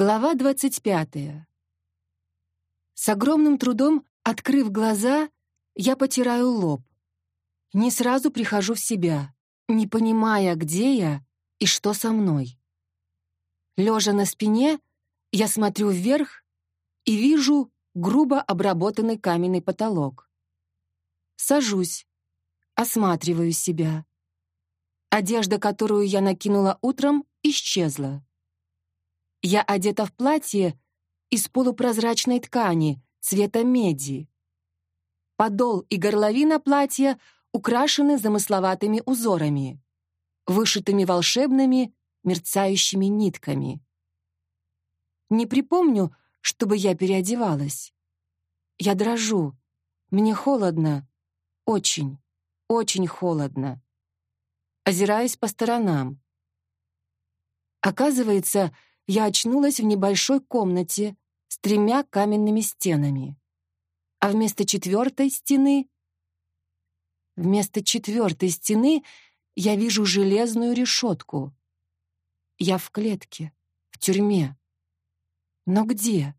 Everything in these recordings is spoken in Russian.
Глава двадцать пятая. С огромным трудом, открыв глаза, я потираю лоб. Не сразу прихожу в себя, не понимая, где я и что со мной. Лежа на спине, я смотрю вверх и вижу грубо обработанный каменный потолок. Сажусь, осматриваю себя. Одежда, которую я накинула утром, исчезла. Я одета в платье из полупрозрачной ткани цвета меди. Подол и горловина платья украшены замысловатыми узорами, вышитыми волшебными мерцающими нитками. Не припомню, чтобы я переодевалась. Я дрожу. Мне холодно. Очень, очень холодно. Озираюсь по сторонам. Оказывается, я очнулась в небольшой комнате с тремя каменными стенами. А вместо четвертой стены... Вместо четвертой стены я вижу железную решетку. Я в клетке, в тюрьме. Но где?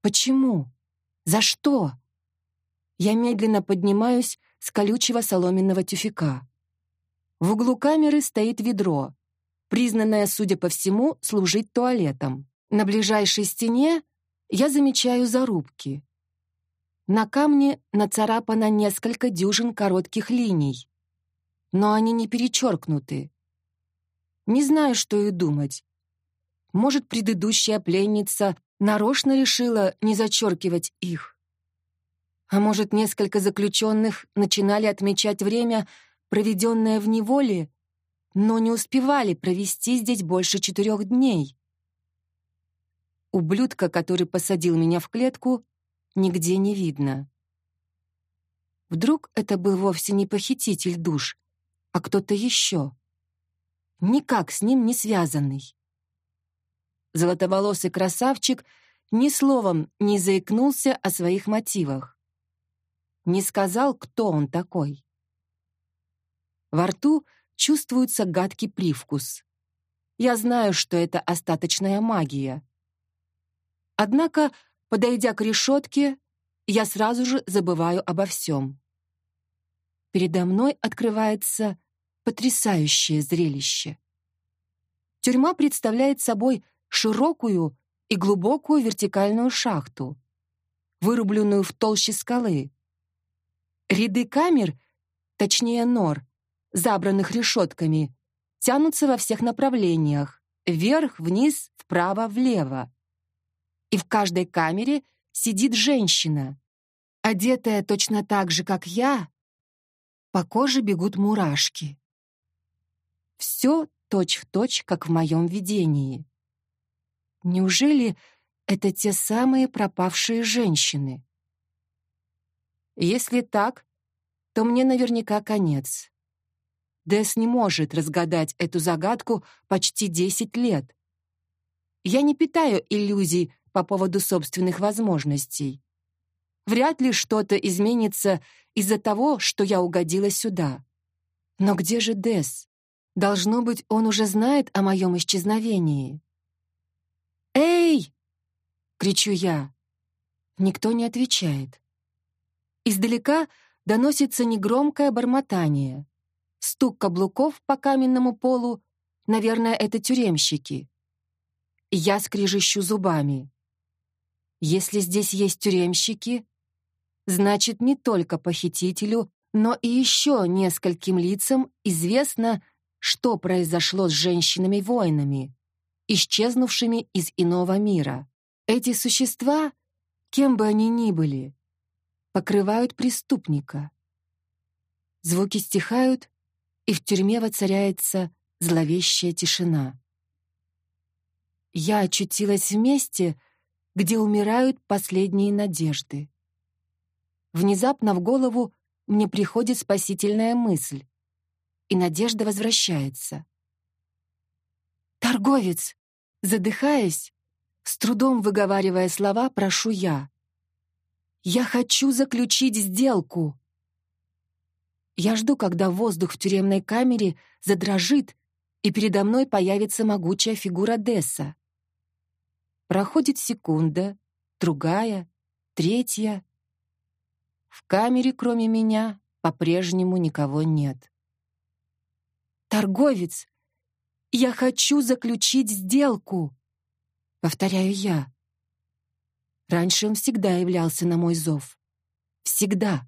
Почему? За что? Я медленно поднимаюсь с колючего соломенного тюфяка. В углу камеры стоит ведро признанная, судя по всему, служить туалетом. На ближайшей стене я замечаю зарубки. На камне нацарапано несколько дюжин коротких линий, но они не перечеркнуты. Не знаю, что и думать. Может, предыдущая пленница нарочно решила не зачеркивать их. А может, несколько заключенных начинали отмечать время, проведенное в неволе, но не успевали провести здесь больше четырех дней. Ублюдка, который посадил меня в клетку, нигде не видно. Вдруг это был вовсе не похититель душ, а кто-то еще, никак с ним не связанный. Золотоволосый красавчик ни словом не заикнулся о своих мотивах. Не сказал, кто он такой. Во рту чувствуется гадкий привкус. Я знаю, что это остаточная магия. Однако, подойдя к решетке, я сразу же забываю обо всем. Передо мной открывается потрясающее зрелище. Тюрьма представляет собой широкую и глубокую вертикальную шахту, вырубленную в толще скалы. Ряды камер, точнее нор, забранных решетками, тянутся во всех направлениях, вверх, вниз, вправо, влево. И в каждой камере сидит женщина, одетая точно так же, как я. По коже бегут мурашки. Все точь-в-точь, как в моем видении. Неужели это те самые пропавшие женщины? Если так, то мне наверняка конец. Дэс не может разгадать эту загадку почти 10 лет. Я не питаю иллюзий по поводу собственных возможностей. Вряд ли что-то изменится из-за того, что я угодила сюда. Но где же Дэс? Должно быть, он уже знает о моем исчезновении. «Эй!» — кричу я. Никто не отвечает. Издалека доносится негромкое бормотание стук каблуков по каменному полу. Наверное, это тюремщики. Я скрежещу зубами. Если здесь есть тюремщики, значит, не только похитителю, но и еще нескольким лицам известно, что произошло с женщинами-воинами, исчезнувшими из иного мира. Эти существа, кем бы они ни были, покрывают преступника. Звуки стихают, и в тюрьме воцаряется зловещая тишина. Я очутилась в месте, где умирают последние надежды. Внезапно в голову мне приходит спасительная мысль, и надежда возвращается. «Торговец!» Задыхаясь, с трудом выговаривая слова, прошу я. «Я хочу заключить сделку!» Я жду, когда воздух в тюремной камере задрожит, и передо мной появится могучая фигура Десса. Проходит секунда, другая, третья. В камере, кроме меня, по-прежнему никого нет. «Торговец, я хочу заключить сделку!» Повторяю я. Раньше он всегда являлся на мой зов. Всегда.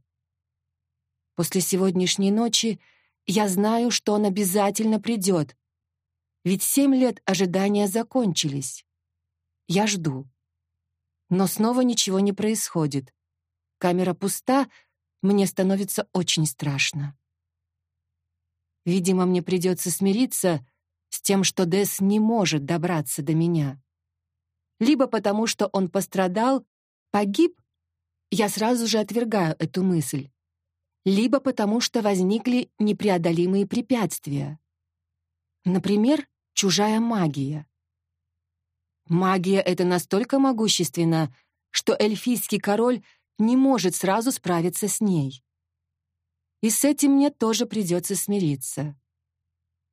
После сегодняшней ночи я знаю, что он обязательно придет. Ведь семь лет ожидания закончились. Я жду. Но снова ничего не происходит. Камера пуста, мне становится очень страшно. Видимо, мне придется смириться с тем, что Дэс не может добраться до меня. Либо потому, что он пострадал, погиб, я сразу же отвергаю эту мысль. Либо потому, что возникли непреодолимые препятствия. Например, чужая магия. Магия эта настолько могущественна, что эльфийский король не может сразу справиться с ней. И с этим мне тоже придется смириться.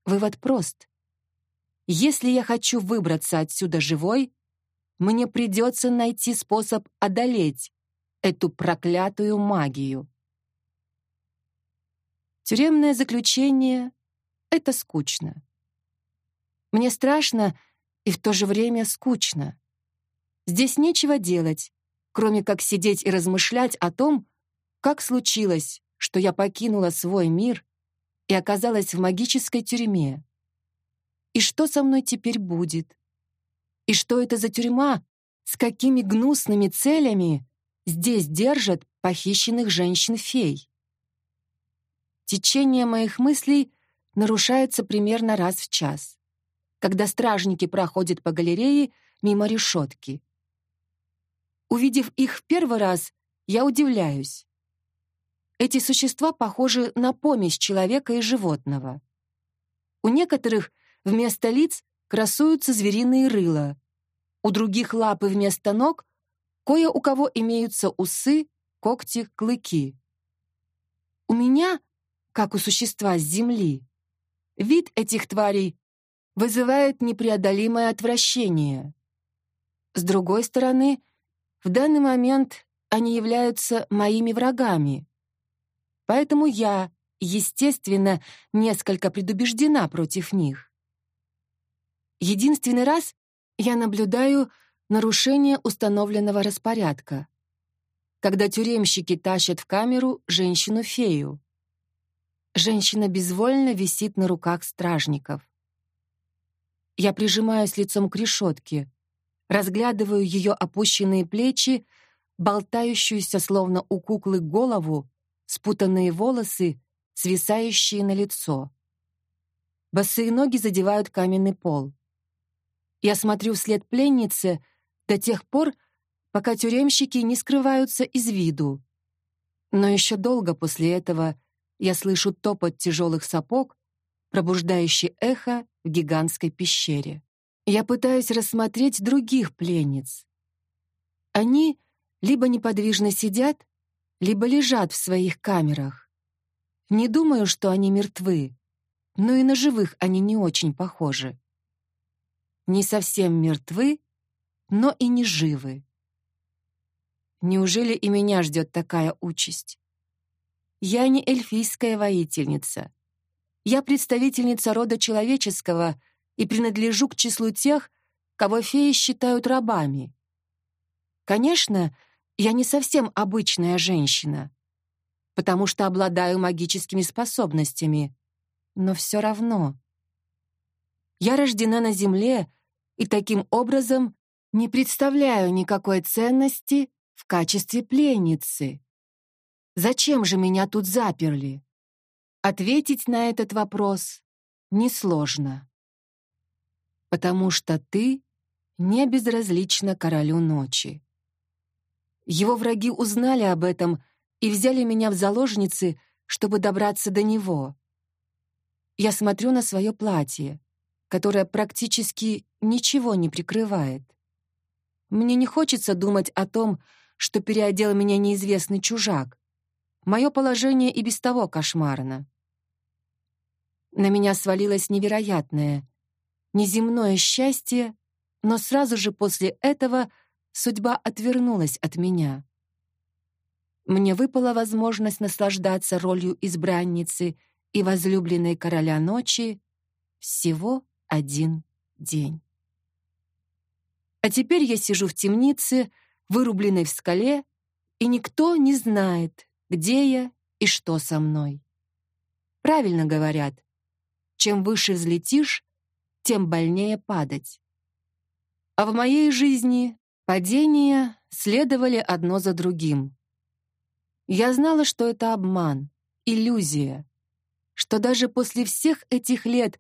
Вывод прост. Если я хочу выбраться отсюда живой, мне придется найти способ одолеть эту проклятую магию. Тюремное заключение — это скучно. Мне страшно и в то же время скучно. Здесь нечего делать, кроме как сидеть и размышлять о том, как случилось, что я покинула свой мир и оказалась в магической тюрьме. И что со мной теперь будет? И что это за тюрьма? С какими гнусными целями здесь держат похищенных женщин-фей? Течение моих мыслей нарушается примерно раз в час когда стражники проходят по галерее мимо решетки. Увидев их в первый раз, я удивляюсь. Эти существа похожи на помесь человека и животного. У некоторых вместо лиц красуются звериные рыла, у других лапы вместо ног, кое у кого имеются усы, когти, клыки. У меня, как у существа с земли, вид этих тварей вызывает непреодолимое отвращение. С другой стороны, в данный момент они являются моими врагами. Поэтому я, естественно, несколько предубеждена против них. Единственный раз я наблюдаю нарушение установленного распорядка, когда тюремщики тащат в камеру женщину-фею. Женщина безвольно висит на руках стражников. Я прижимаюсь лицом к решетке, разглядываю ее опущенные плечи, болтающуюся словно у куклы голову, спутанные волосы, свисающие на лицо. Босые ноги задевают каменный пол. Я смотрю вслед пленнице до тех пор, пока тюремщики не скрываются из виду. Но еще долго после этого я слышу топот тяжелых сапог, пробуждающий эхо в гигантской пещере. Я пытаюсь рассмотреть других пленниц. Они либо неподвижно сидят, либо лежат в своих камерах. Не думаю, что они мертвы, но и на живых они не очень похожи. Не совсем мертвы, но и не живы. Неужели и меня ждет такая участь? Я не эльфийская воительница, я представительница рода человеческого и принадлежу к числу тех, кого феи считают рабами. Конечно, я не совсем обычная женщина, потому что обладаю магическими способностями, но все равно. Я рождена на земле и таким образом не представляю никакой ценности в качестве пленницы. Зачем же меня тут заперли? Ответить на этот вопрос несложно. Потому что ты не безразлична королю ночи. Его враги узнали об этом и взяли меня в заложницы, чтобы добраться до него. Я смотрю на свое платье, которое практически ничего не прикрывает. Мне не хочется думать о том, что переодел меня неизвестный чужак. Мое положение и без того кошмарно. На меня свалилось невероятное, неземное счастье, Но сразу же после этого судьба отвернулась от меня. Мне выпала возможность наслаждаться ролью избранницы и возлюбленной короля ночи всего один день. А теперь я сижу в темнице, вырубленной в скале, и никто не знает, где я и что со мной. Правильно говорят, чем выше взлетишь, тем больнее падать. А в моей жизни падения следовали одно за другим. Я знала, что это обман, иллюзия, что даже после всех этих лет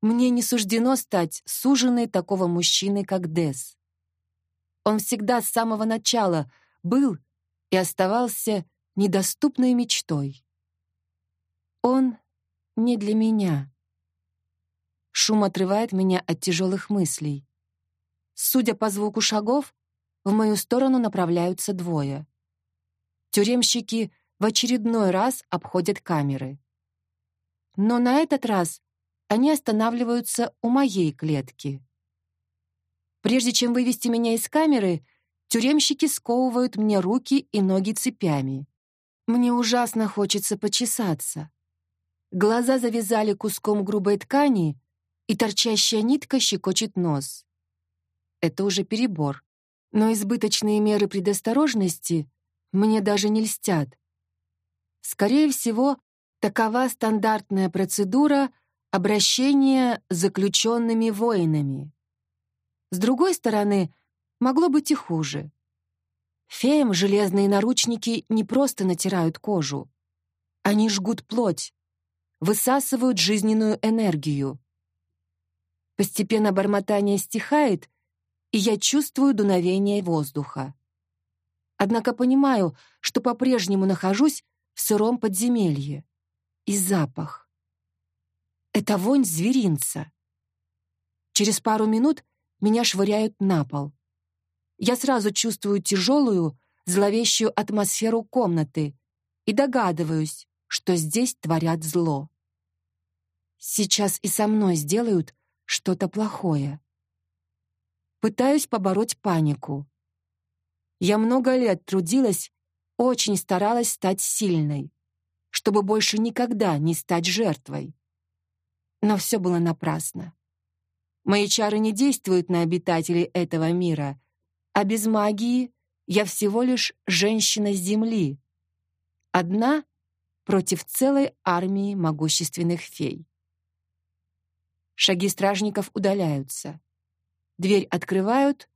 мне не суждено стать суженой такого мужчины, как Дес. Он всегда с самого начала был и оставался недоступной мечтой. Он не для меня. Шум отрывает меня от тяжелых мыслей. Судя по звуку шагов, в мою сторону направляются двое. Тюремщики в очередной раз обходят камеры. Но на этот раз они останавливаются у моей клетки. Прежде чем вывести меня из камеры, тюремщики сковывают мне руки и ноги цепями. Мне ужасно хочется почесаться. Глаза завязали куском грубой ткани, и торчащая нитка щекочет нос. Это уже перебор. Но избыточные меры предосторожности мне даже не льстят. Скорее всего, такова стандартная процедура обращения с заключенными воинами. С другой стороны, могло быть и хуже. Феям железные наручники не просто натирают кожу. Они жгут плоть, высасывают жизненную энергию. Постепенно бормотание стихает, и я чувствую дуновение воздуха. Однако понимаю, что по-прежнему нахожусь в сыром подземелье. И запах. Это вонь зверинца. Через пару минут меня швыряют на пол. Я сразу чувствую тяжелую, зловещую атмосферу комнаты и догадываюсь, что здесь творят зло. Сейчас и со мной сделают что-то плохое. Пытаюсь побороть панику. Я много лет трудилась, очень старалась стать сильной, чтобы больше никогда не стать жертвой. Но все было напрасно. Мои чары не действуют на обитателей этого мира, а без магии я всего лишь женщина Земли. Одна против целой армии могущественных фей. Шаги стражников удаляются. Дверь открывают,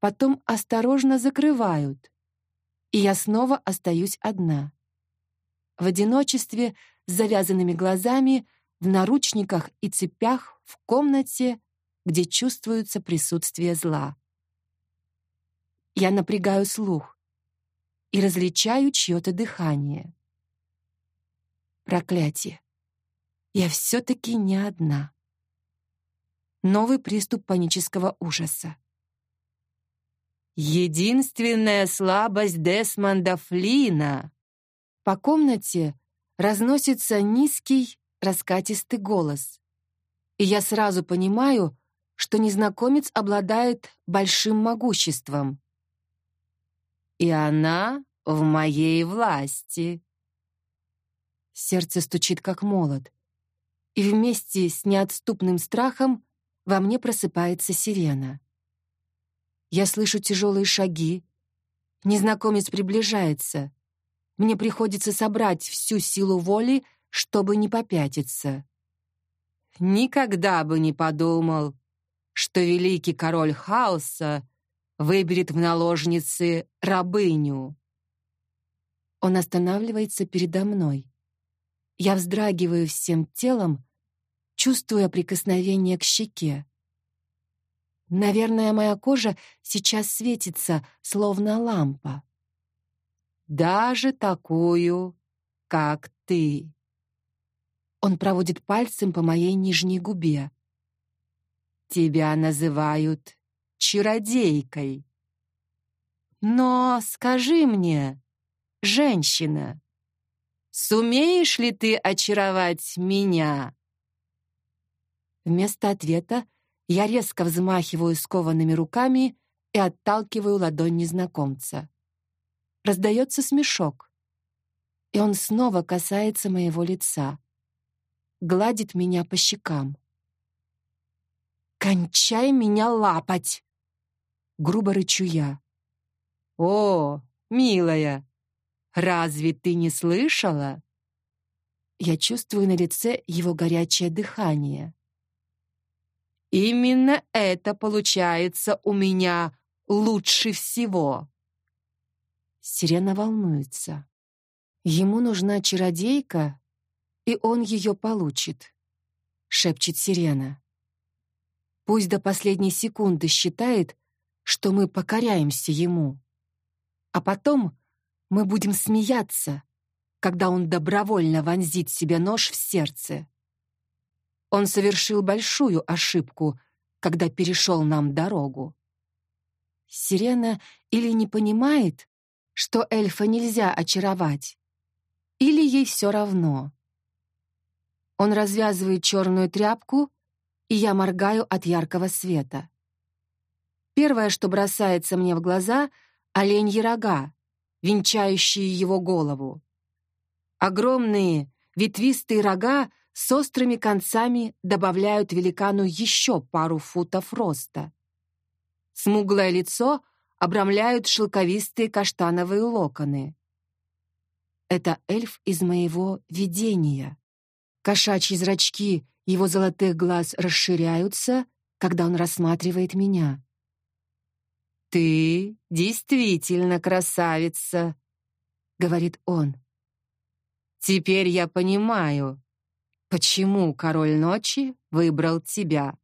потом осторожно закрывают, и я снова остаюсь одна. В одиночестве, с завязанными глазами, в наручниках и цепях, в комнате, где чувствуется присутствие зла. Я напрягаю слух и различаю чье-то дыхание. Проклятие. Я все-таки не одна. Новый приступ панического ужаса. Единственная слабость Десмонда Флина. По комнате разносится низкий, раскатистый голос. И я сразу понимаю, что незнакомец обладает большим могуществом. И она в моей власти. Сердце стучит как молот, и вместе с неотступным страхом во мне просыпается сирена. Я слышу тяжелые шаги. Незнакомец приближается. Мне приходится собрать всю силу воли, чтобы не попятиться. Никогда бы не подумал, что великий король хаоса выберет в наложницы рабыню. Он останавливается передо мной. Я вздрагиваю всем телом, чувствуя прикосновение к щеке. Наверное, моя кожа сейчас светится, словно лампа. Даже такую, как ты. Он проводит пальцем по моей нижней губе. Тебя называют чародейкой. Но скажи мне, женщина, сумеешь ли ты очаровать меня? Вместо ответа Я резко взмахиваю скованными руками и отталкиваю ладонь незнакомца. Раздается смешок, и он снова касается моего лица, гладит меня по щекам. «Кончай меня лапать!» Грубо рычу я. «О, милая, разве ты не слышала?» Я чувствую на лице его горячее дыхание. Именно это получается у меня лучше всего. Сирена волнуется. Ему нужна чародейка, и он ее получит, шепчет Сирена. Пусть до последней секунды считает, что мы покоряемся ему. А потом мы будем смеяться, когда он добровольно вонзит себе нож в сердце. Он совершил большую ошибку, когда перешел нам дорогу. Сирена или не понимает, что эльфа нельзя очаровать, или ей все равно. Он развязывает черную тряпку, и я моргаю от яркого света. Первое, что бросается мне в глаза — оленьи рога, венчающие его голову. Огромные ветвистые рога с острыми концами добавляют великану еще пару футов роста. Смуглое лицо обрамляют шелковистые каштановые локоны. Это эльф из моего видения. Кошачьи зрачки его золотых глаз расширяются, когда он рассматривает меня. «Ты действительно красавица», — говорит он. «Теперь я понимаю, почему король ночи выбрал тебя.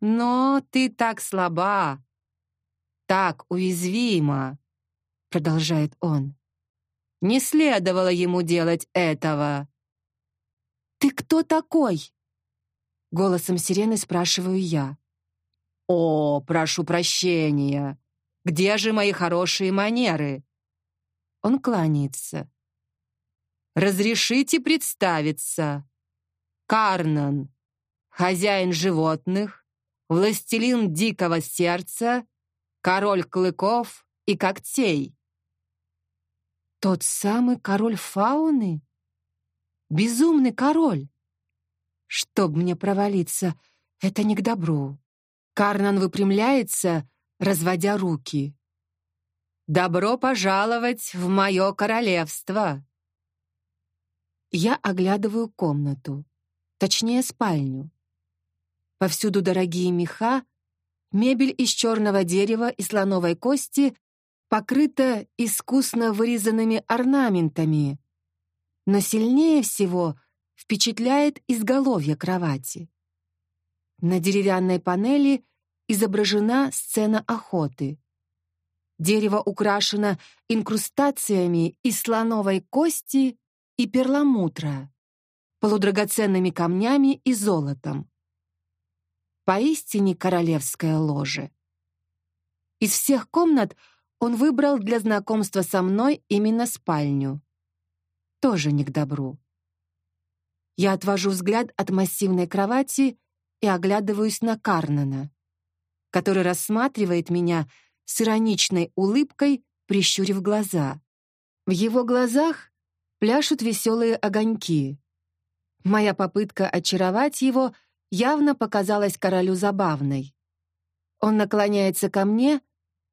Но ты так слаба, так уязвима, продолжает он. Не следовало ему делать этого. Ты кто такой? Голосом сирены спрашиваю я. О, прошу прощения. Где же мои хорошие манеры? Он кланяется. Разрешите представиться. Карнан, хозяин животных, властелин дикого сердца, король клыков и когтей. Тот самый король фауны? Безумный король. Чтоб мне провалиться, это не к добру. Карнан выпрямляется, разводя руки. «Добро пожаловать в мое королевство!» Я оглядываю комнату, точнее спальню. Повсюду дорогие меха, мебель из черного дерева и слоновой кости покрыта искусно вырезанными орнаментами. Но сильнее всего впечатляет изголовье кровати. На деревянной панели изображена сцена охоты. Дерево украшено инкрустациями из слоновой кости и перламутра, полудрагоценными камнями и золотом. Поистине королевское ложе. Из всех комнат он выбрал для знакомства со мной именно спальню. Тоже не к добру. Я отвожу взгляд от массивной кровати и оглядываюсь на Карнана, который рассматривает меня с ироничной улыбкой, прищурив глаза. В его глазах пляшут веселые огоньки. Моя попытка очаровать его явно показалась королю забавной. Он наклоняется ко мне,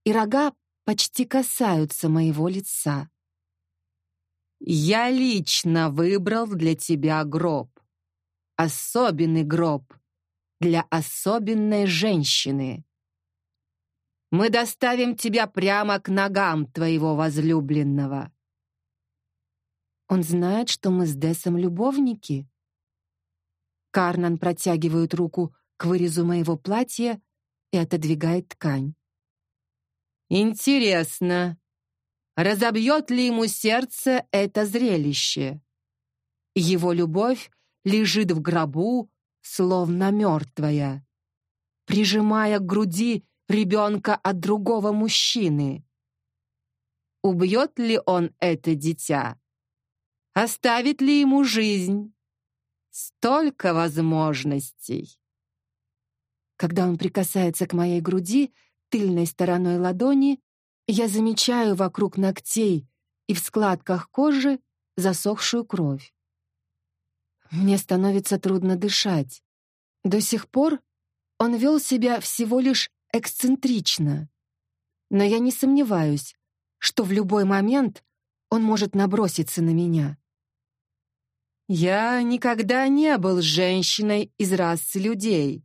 и рога почти касаются моего лица. «Я лично выбрал для тебя гроб. Особенный гроб для особенной женщины. Мы доставим тебя прямо к ногам твоего возлюбленного. Он знает, что мы с Десом любовники. Карнан протягивает руку к вырезу моего платья и отодвигает ткань. Интересно, разобьет ли ему сердце это зрелище? Его любовь лежит в гробу, словно мертвая, прижимая к груди ребенка от другого мужчины. Убьет ли он это дитя? Оставит ли ему жизнь? Столько возможностей. Когда он прикасается к моей груди тыльной стороной ладони, я замечаю вокруг ногтей и в складках кожи засохшую кровь. Мне становится трудно дышать. До сих пор он вел себя всего лишь эксцентрично. Но я не сомневаюсь, что в любой момент он может наброситься на меня. «Я никогда не был женщиной из расы людей»,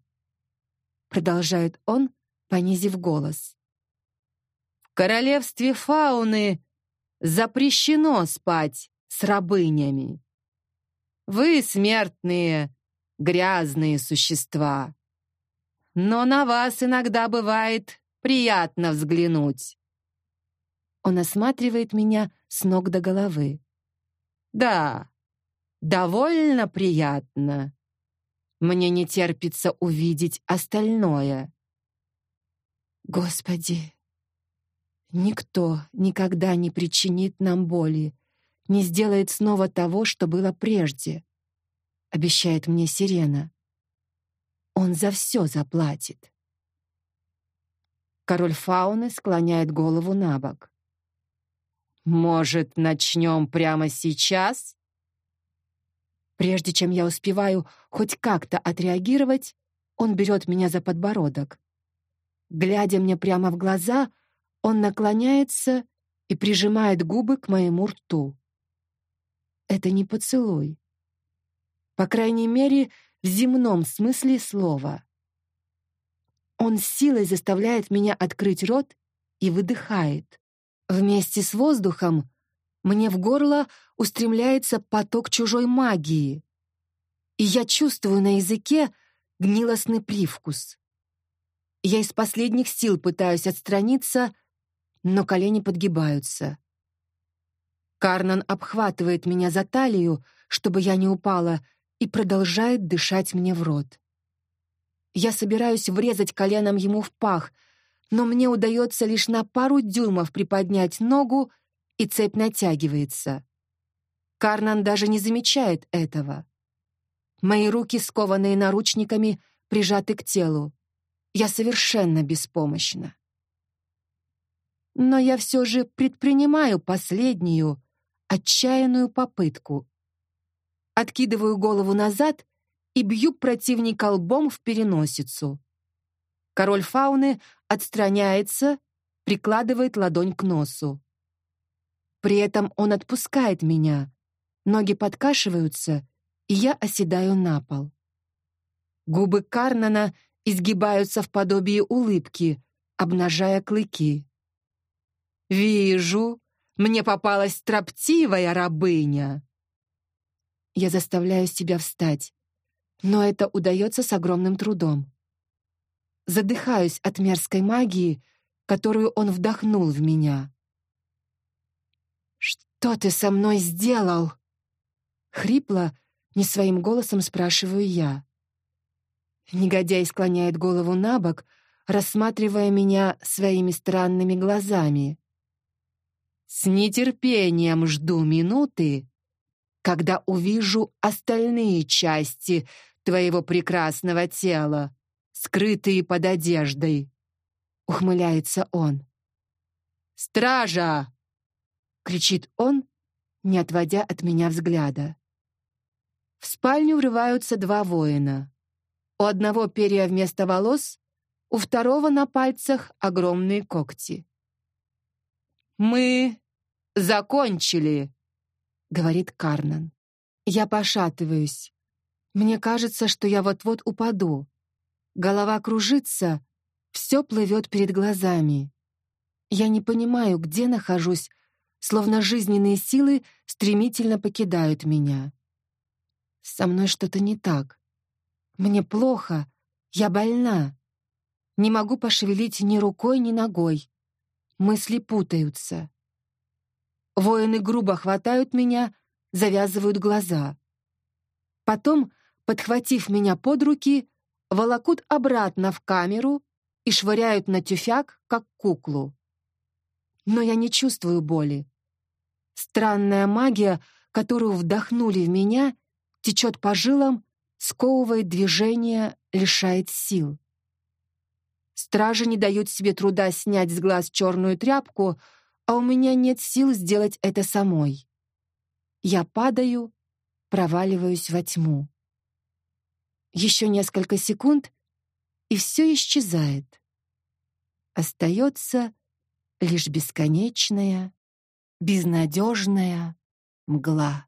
продолжает он, понизив голос. «В королевстве фауны запрещено спать с рабынями. Вы, смертные, грязные существа. Но на вас иногда бывает приятно взглянуть. Он осматривает меня с ног до головы. Да, довольно приятно. Мне не терпится увидеть остальное. Господи, никто никогда не причинит нам боли, не сделает снова того, что было прежде, обещает мне Сирена. Он за все заплатит. Король фауны склоняет голову на бок. Может, начнем прямо сейчас? Прежде чем я успеваю хоть как-то отреагировать, он берет меня за подбородок. Глядя мне прямо в глаза, он наклоняется и прижимает губы к моему рту. Это не поцелуй. По крайней мере, в земном смысле слова. Он силой заставляет меня открыть рот и выдыхает. Вместе с воздухом мне в горло устремляется поток чужой магии, и я чувствую на языке гнилостный привкус. Я из последних сил пытаюсь отстраниться, но колени подгибаются. Карнан обхватывает меня за талию, чтобы я не упала, и продолжает дышать мне в рот. Я собираюсь врезать коленом ему в пах, но мне удается лишь на пару дюймов приподнять ногу, и цепь натягивается. Карнан даже не замечает этого. Мои руки, скованные наручниками, прижаты к телу. Я совершенно беспомощна. Но я все же предпринимаю последнюю, отчаянную попытку. Откидываю голову назад и бью противника лбом в переносицу. Король фауны отстраняется, прикладывает ладонь к носу. При этом он отпускает меня. Ноги подкашиваются, и я оседаю на пол. Губы Карнана изгибаются в подобие улыбки, обнажая клыки. «Вижу, мне попалась строптивая рабыня!» Я заставляю себя встать, но это удается с огромным трудом. Задыхаюсь от мерзкой магии, которую он вдохнул в меня. «Что ты со мной сделал?» Хрипло, не своим голосом спрашиваю я. Негодяй склоняет голову на бок, рассматривая меня своими странными глазами. «С нетерпением жду минуты, когда увижу остальные части твоего прекрасного тела, скрытые под одеждой», — ухмыляется он. «Стража!» — кричит он, не отводя от меня взгляда. В спальню врываются два воина. У одного перья вместо волос, у второго на пальцах огромные когти. «Мы закончили!» — говорит Карнан. Я пошатываюсь. Мне кажется, что я вот-вот упаду. Голова кружится, все плывет перед глазами. Я не понимаю, где нахожусь, словно жизненные силы стремительно покидают меня. Со мной что-то не так. Мне плохо, я больна. Не могу пошевелить ни рукой, ни ногой. Мысли путаются. Воины грубо хватают меня, завязывают глаза. Потом, подхватив меня под руки, волокут обратно в камеру и швыряют на тюфяк, как куклу. Но я не чувствую боли. Странная магия, которую вдохнули в меня, течет по жилам, сковывает движение, лишает сил. Стражи не дают себе труда снять с глаз черную тряпку, а у меня нет сил сделать это самой. Я падаю, проваливаюсь во тьму. Еще несколько секунд, и все исчезает. Остается лишь бесконечная, безнадежная мгла.